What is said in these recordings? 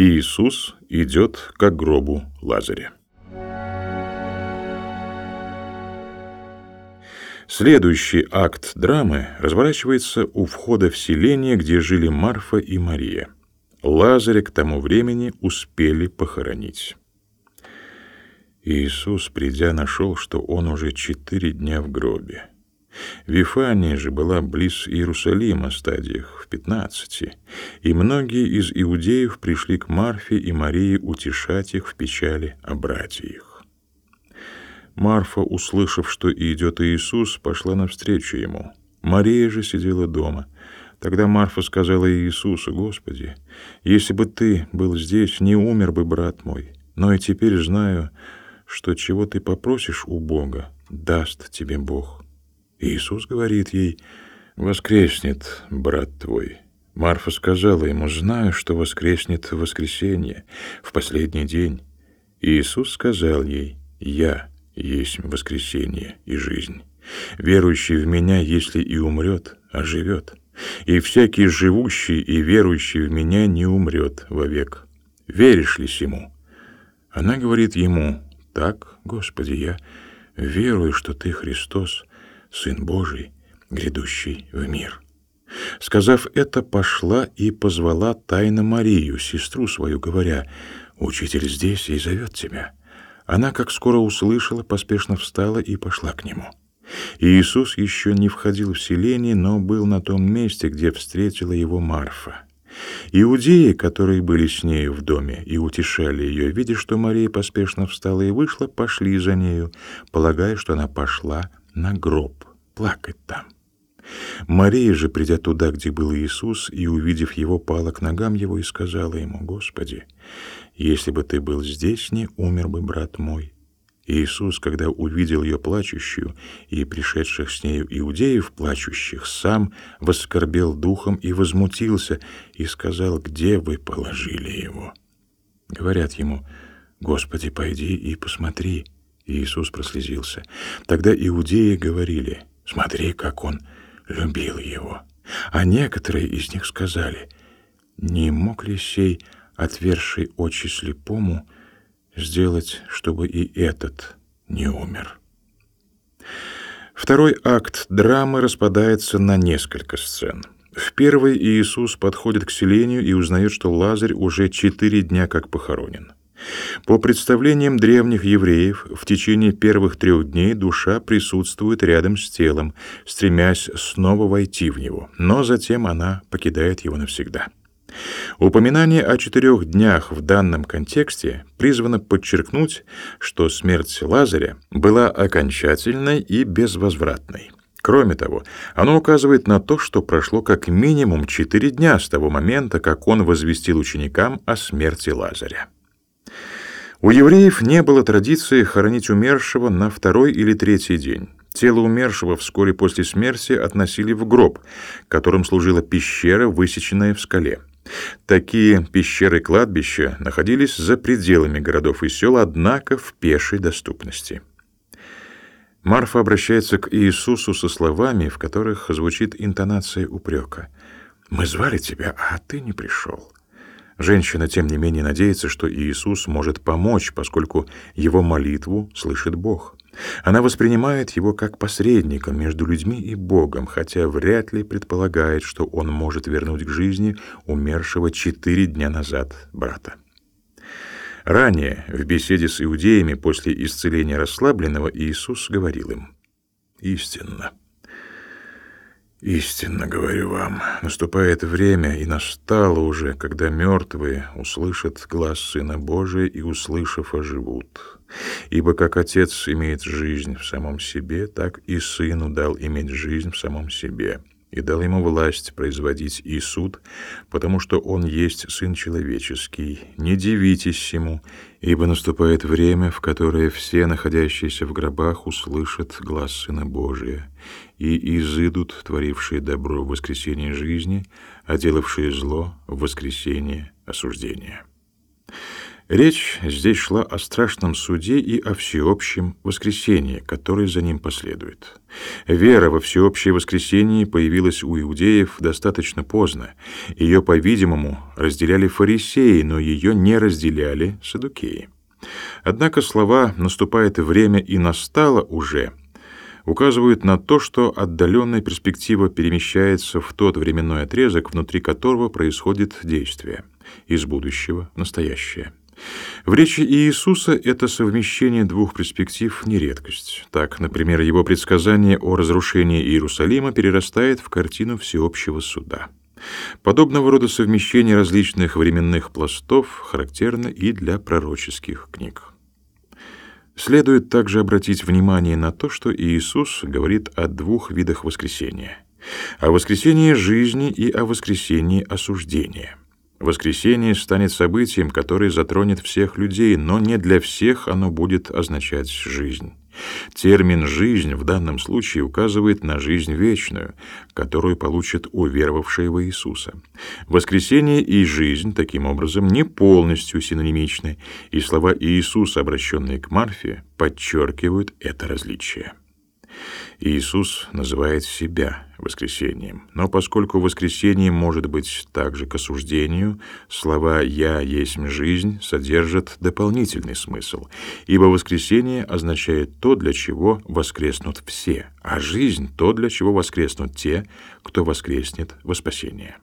Иисус идет к гробу Лазаря. Следующий акт драмы разворачивается у входа в селение, где жили Марфа и Мария. Лазаря к тому времени успели похоронить. Иисус, придя, нашел, что он уже четыре дня в гробе. Вифания же была близ Иерусалима, стадиях в пятнадцати, и многие из иудеев пришли к Марфе и Марии утешать их в печали о брате их. Марфа, услышав, что идет Иисус, пошла навстречу ему. Мария же сидела дома. Тогда Марфа сказала Иисусу, «Господи, если бы ты был здесь, не умер бы брат мой, но и теперь знаю, что чего ты попросишь у Бога, даст тебе Бог». Иисус говорит ей, «Воскреснет брат твой». Марфа сказала ему, «Знаю, что воскреснет в воскресенье, в последний день». Иисус сказал ей, «Я есть воскресенье и жизнь. Верующий в Меня, если и умрет, оживет. И всякий живущий и верующий в Меня не умрет вовек. Веришь ли сему?» Она говорит ему, «Так, Господи, я верую, что Ты Христос, Сын Божий, грядущий в мир». Сказав это, пошла и позвала тайно Марию, сестру свою, говоря, «Учитель здесь и зовет тебя». Она, как скоро услышала, поспешно встала и пошла к нему. И Иисус еще не входил в селение, но был на том месте, где встретила его Марфа. Иудеи, которые были с нею в доме и утешали ее, видя, что Мария поспешно встала и вышла, пошли за нею, полагая, что она пошла на гроб плакать там. Мария же, придя туда, где был Иисус, и увидев его, пала к ногам его и сказала ему, «Господи, если бы ты был здесь, не умер бы брат мой». Иисус, когда увидел ее плачущую и пришедших с нею иудеев плачущих, сам воскорбел духом и возмутился, и сказал, «Где вы положили его?» Говорят ему, «Господи, пойди и посмотри». Иисус прослезился. Тогда иудеи говорили, «Смотри, как он любил его». А некоторые из них сказали, «Не мог ли сей отверший очи слепому сделать, чтобы и этот не умер. Второй акт драмы распадается на несколько сцен. В первой Иисус подходит к селению и узнает, что Лазарь уже четыре дня как похоронен. По представлениям древних евреев, в течение первых трех дней душа присутствует рядом с телом, стремясь снова войти в него, но затем она покидает его навсегда. Упоминание о четырех днях в данном контексте призвано подчеркнуть, что смерть Лазаря была окончательной и безвозвратной. Кроме того, оно указывает на то, что прошло как минимум четыре дня с того момента, как он возвестил ученикам о смерти Лазаря. У евреев не было традиции хоронить умершего на второй или третий день. Тело умершего вскоре после смерти относили в гроб, которым служила пещера, высеченная в скале. Такие пещеры-кладбища находились за пределами городов и сел, однако в пешей доступности. Марфа обращается к Иисусу со словами, в которых звучит интонация упрека. «Мы звали тебя, а ты не пришел». Женщина, тем не менее, надеется, что Иисус может помочь, поскольку его молитву слышит Бог. Она воспринимает его как посредника между людьми и Богом, хотя вряд ли предполагает, что он может вернуть к жизни умершего четыре дня назад брата. Ранее, в беседе с иудеями после исцеления расслабленного, Иисус говорил им, «Истинно, истинно говорю вам, наступает время, и настало уже, когда мертвые услышат глаз Сына Божия и, услышав, оживут». Ибо как Отец имеет жизнь в самом себе, так и Сыну дал иметь жизнь в самом себе, и дал ему власть производить и суд, потому что он есть Сын Человеческий. Не дивитесь ему, ибо наступает время, в которое все, находящиеся в гробах, услышат глаз Сына Божия, и изыдут, творившие добро в воскресенье жизни, а делавшие зло в воскресенье осуждения. Речь здесь шла о страшном суде и о всеобщем воскресении, которое за ним последует. Вера во всеобщее воскресение появилась у иудеев достаточно поздно. Ее, по-видимому, разделяли фарисеи, но ее не разделяли садукеи. Однако слова «наступает время» и «настало уже» указывают на то, что отдаленная перспектива перемещается в тот временной отрезок, внутри которого происходит действие, из будущего в настоящее. В речи Иисуса это совмещение двух перспектив не редкость. Так, например, его предсказание о разрушении Иерусалима перерастает в картину всеобщего суда. Подобного рода совмещение различных временных пластов характерно и для пророческих книг. Следует также обратить внимание на то, что Иисус говорит о двух видах воскресения: о воскресении жизни и о воскресении осуждения. Воскресение станет событием, которое затронет всех людей, но не для всех оно будет означать жизнь. Термин «жизнь» в данном случае указывает на жизнь вечную, которую получат уверовавшие в Иисуса. Воскресение и жизнь, таким образом, не полностью синонимичны, и слова Иисуса, обращенные к Марфе, подчеркивают это различие. Иисус называет себя воскресением. Но поскольку воскресение может быть также к осуждению, слова «я есть жизнь» содержат дополнительный смысл, ибо воскресение означает то, для чего воскреснут все, а жизнь — то, для чего воскреснут те, кто воскреснет во спасение.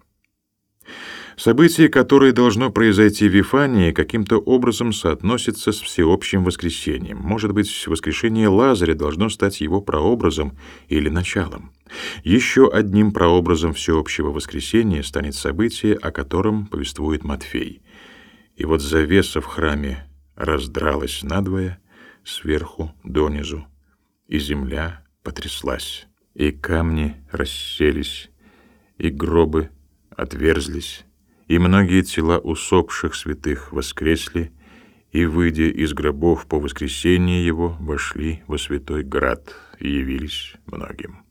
Событие, которое должно произойти в Вифании, каким-то образом соотносится с всеобщим воскресением. Может быть, воскрешение Лазаря должно стать его прообразом или началом. Еще одним прообразом всеобщего воскресения станет событие, о котором повествует Матфей. И вот завеса в храме раздралась надвое, сверху донизу, и земля потряслась, и камни расселись, и гробы отверзлись, и многие тела усопших святых воскресли, и, выйдя из гробов по воскресении его, вошли во святой град и явились многим.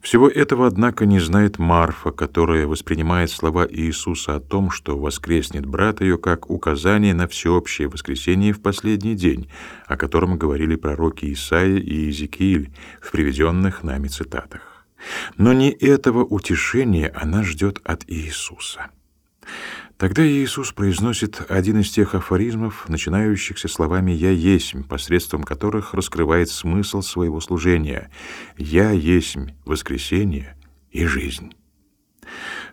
Всего этого, однако, не знает Марфа, которая воспринимает слова Иисуса о том, что воскреснет брат ее, как указание на всеобщее воскресение в последний день, о котором говорили пророки Исаия и Иезекииль в приведенных нами цитатах. Но не этого утешения она ждет от Иисуса. Тогда Иисус произносит один из тех афоризмов, начинающихся словами «Я есмь», посредством которых раскрывает смысл своего служения «Я есмь воскресение и жизнь».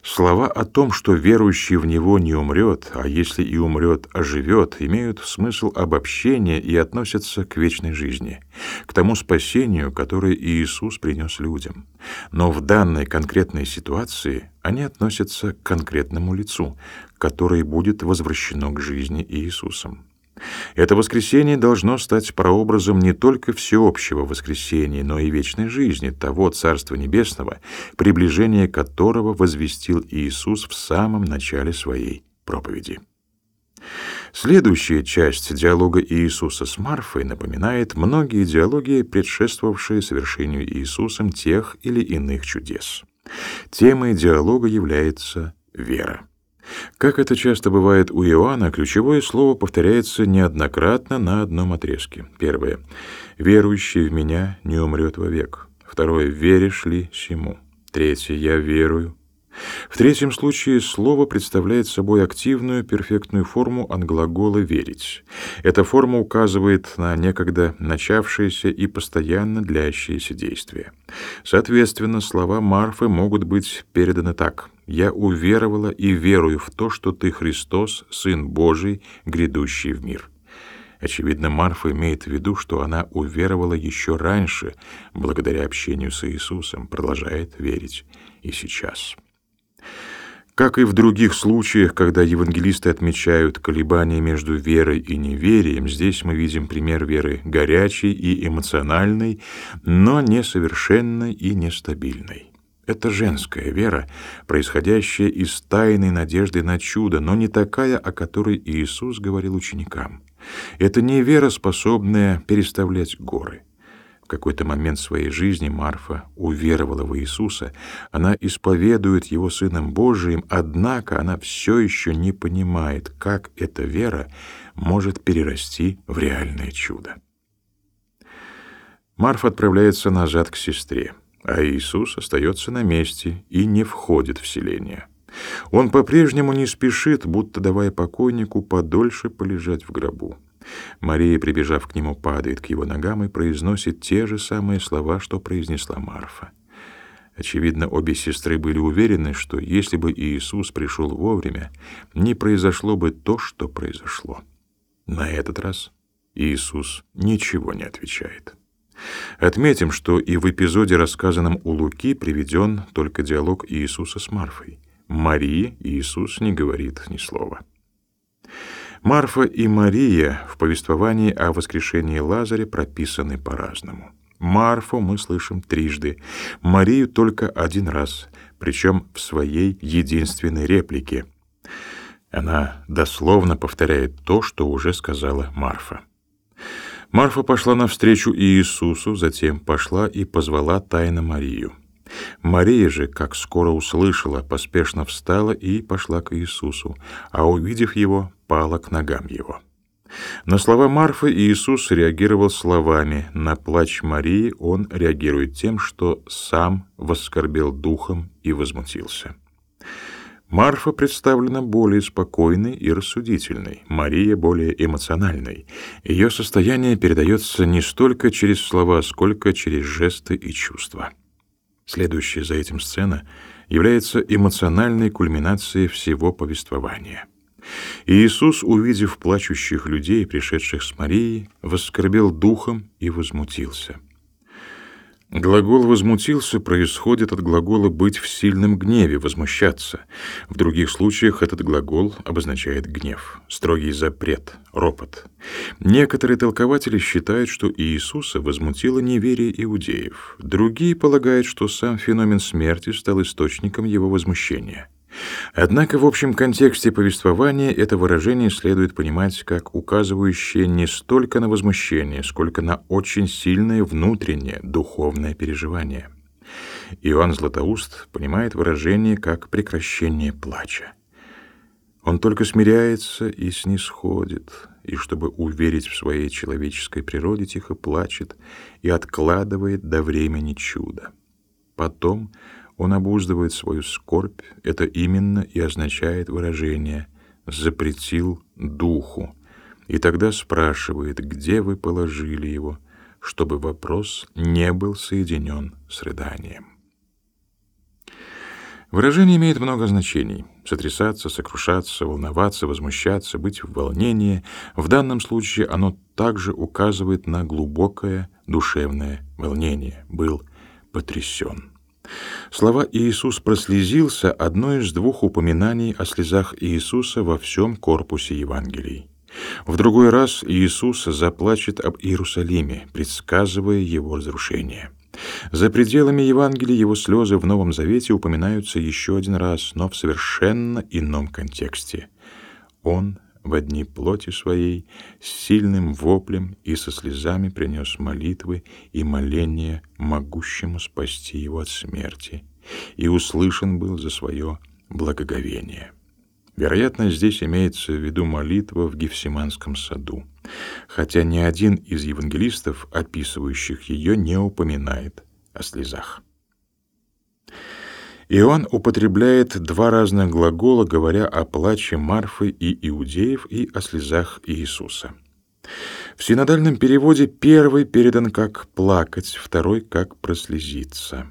Слова о том, что верующий в него не умрет, а если и умрет, оживет, имеют смысл обобщения и относятся к вечной жизни, к тому спасению, которое Иисус принес людям. Но в данной конкретной ситуации они относятся к конкретному лицу, которое будет возвращено к жизни Иисусом. Это воскресение должно стать прообразом не только всеобщего воскресения, но и вечной жизни, того Царства Небесного, приближение которого возвестил Иисус в самом начале своей проповеди. Следующая часть диалога Иисуса с Марфой напоминает многие диалоги, предшествовавшие совершению Иисусом тех или иных чудес. Темой диалога является вера. Как это часто бывает у Иоанна, ключевое слово повторяется неоднократно на одном отрезке. Первое. «Верующий в меня не умрет вовек». Второе. «Веришь ли сему?» Третье. «Я верую». В третьем случае слово представляет собой активную перфектную форму от глагола «верить». Эта форма указывает на некогда начавшееся и постоянно длящееся действие. Соответственно, слова Марфы могут быть переданы так я уверовала и верую в то, что ты Христос, Сын Божий, грядущий в мир. Очевидно, Марфа имеет в виду, что она уверовала еще раньше, благодаря общению с Иисусом, продолжает верить и сейчас. Как и в других случаях, когда евангелисты отмечают колебания между верой и неверием, здесь мы видим пример веры горячей и эмоциональной, но несовершенной и нестабильной. Это женская вера, происходящая из тайной надежды на чудо, но не такая, о которой Иисус говорил ученикам. Это не вера, способная переставлять горы. В какой-то момент своей жизни Марфа уверовала в Иисуса, она исповедует Его Сыном Божиим, однако она все еще не понимает, как эта вера может перерасти в реальное чудо. Марфа отправляется назад к сестре, а Иисус остается на месте и не входит в селение. Он по-прежнему не спешит, будто давая покойнику подольше полежать в гробу. Мария, прибежав к нему, падает к его ногам и произносит те же самые слова, что произнесла Марфа. Очевидно, обе сестры были уверены, что если бы Иисус пришел вовремя, не произошло бы то, что произошло. На этот раз Иисус ничего не отвечает. Отметим, что и в эпизоде, рассказанном у Луки, приведен только диалог Иисуса с Марфой. Марии Иисус не говорит ни слова. Марфа и Мария в повествовании о воскрешении Лазаря прописаны по-разному. Марфу мы слышим трижды, Марию только один раз, причем в своей единственной реплике. Она дословно повторяет то, что уже сказала Марфа. Марфа пошла навстречу Иисусу, затем пошла и позвала тайно Марию. Мария же, как скоро услышала, поспешно встала и пошла к Иисусу, а увидев его, пала к ногам его. На слова Марфы Иисус реагировал словами, на плач Марии он реагирует тем, что сам воскорбел духом и возмутился. Марфа представлена более спокойной и рассудительной, Мария более эмоциональной. Ее состояние передается не столько через слова, сколько через жесты и чувства. Следующая за этим сцена является эмоциональной кульминацией всего повествования. Иисус, увидев плачущих людей, пришедших с Марией, воскорбел духом и возмутился. Глагол «возмутился» происходит от глагола «быть в сильном гневе», «возмущаться». В других случаях этот глагол обозначает гнев, строгий запрет, ропот. Некоторые толкователи считают, что Иисуса возмутило неверие иудеев. Другие полагают, что сам феномен смерти стал источником его возмущения. Однако в общем контексте повествования это выражение следует понимать как указывающее не столько на возмущение, сколько на очень сильное внутреннее духовное переживание. Иоанн Златоуст понимает выражение как прекращение плача. Он только смиряется и снисходит, и чтобы уверить в своей человеческой природе, тихо плачет и откладывает до времени чуда. Потом он обуздывает свою скорбь, это именно и означает выражение «запретил духу», и тогда спрашивает, где вы положили его, чтобы вопрос не был соединен с рыданием. Выражение имеет много значений. Сотрясаться, сокрушаться, волноваться, возмущаться, быть в волнении. В данном случае оно также указывает на глубокое душевное волнение. Был потрясен. Слова «Иисус прослезился» — одно из двух упоминаний о слезах Иисуса во всем корпусе Евангелий. В другой раз Иисус заплачет об Иерусалиме, предсказывая его разрушение. За пределами Евангелия его слезы в Новом Завете упоминаются еще один раз, но в совершенно ином контексте. Он в дни плоти своей с сильным воплем и со слезами принес молитвы и моления могущему спасти его от смерти, и услышан был за свое благоговение. Вероятно, здесь имеется в виду молитва в Гефсиманском саду, хотя ни один из евангелистов, описывающих ее, не упоминает о слезах. Иоанн употребляет два разных глагола, говоря о плаче Марфы и иудеев и о слезах Иисуса. В синодальном переводе первый передан как «плакать», второй как «прослезиться».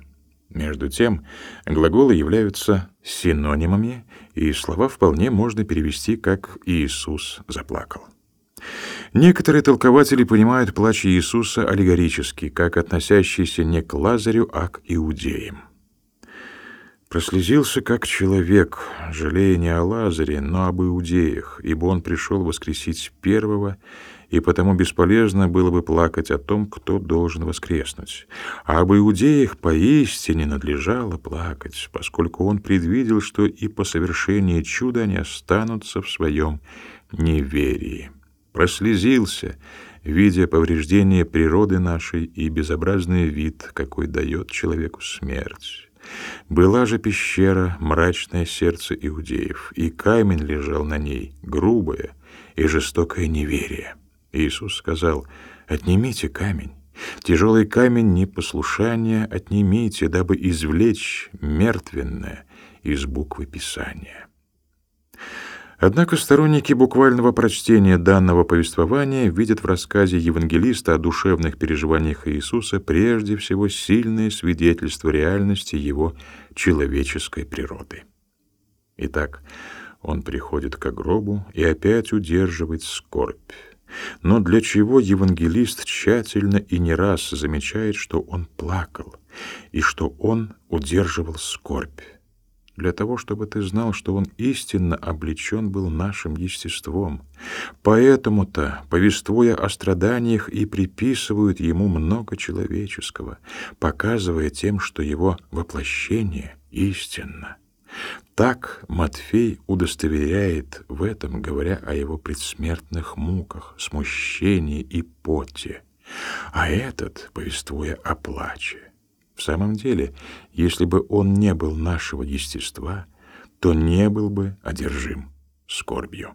Между тем, глаголы являются синонимами, и слова вполне можно перевести как «Иисус заплакал». Некоторые толкователи понимают плач Иисуса аллегорически, как относящийся не к Лазарю, а к иудеям. Прослезился как человек, жалея не о Лазаре, но об иудеях, ибо он пришел воскресить первого, и потому бесполезно было бы плакать о том, кто должен воскреснуть. А об иудеях поистине надлежало плакать, поскольку он предвидел, что и по совершении чуда они останутся в своем неверии. Прослезился, видя повреждение природы нашей и безобразный вид, какой дает человеку смерть. Была же пещера, мрачное сердце иудеев, и камень лежал на ней, грубое и жестокое неверие. Иисус сказал, «Отнимите камень». Тяжелый камень непослушания отнимите, дабы извлечь мертвенное из буквы Писания. Однако сторонники буквального прочтения данного повествования видят в рассказе евангелиста о душевных переживаниях Иисуса прежде всего сильное свидетельство реальности его человеческой природы. Итак, он приходит к гробу и опять удерживает скорбь. Но для чего евангелист тщательно и не раз замечает, что он плакал и что он удерживал скорбь? Для того, чтобы ты знал, что он истинно облечен был нашим естеством. Поэтому-то, повествуя о страданиях, и приписывают ему много человеческого, показывая тем, что его воплощение истинно. Так Матфей удостоверяет в этом, говоря о его предсмертных муках, смущении и поте, а этот, повествуя о плаче. В самом деле, если бы он не был нашего естества, то не был бы одержим скорбью.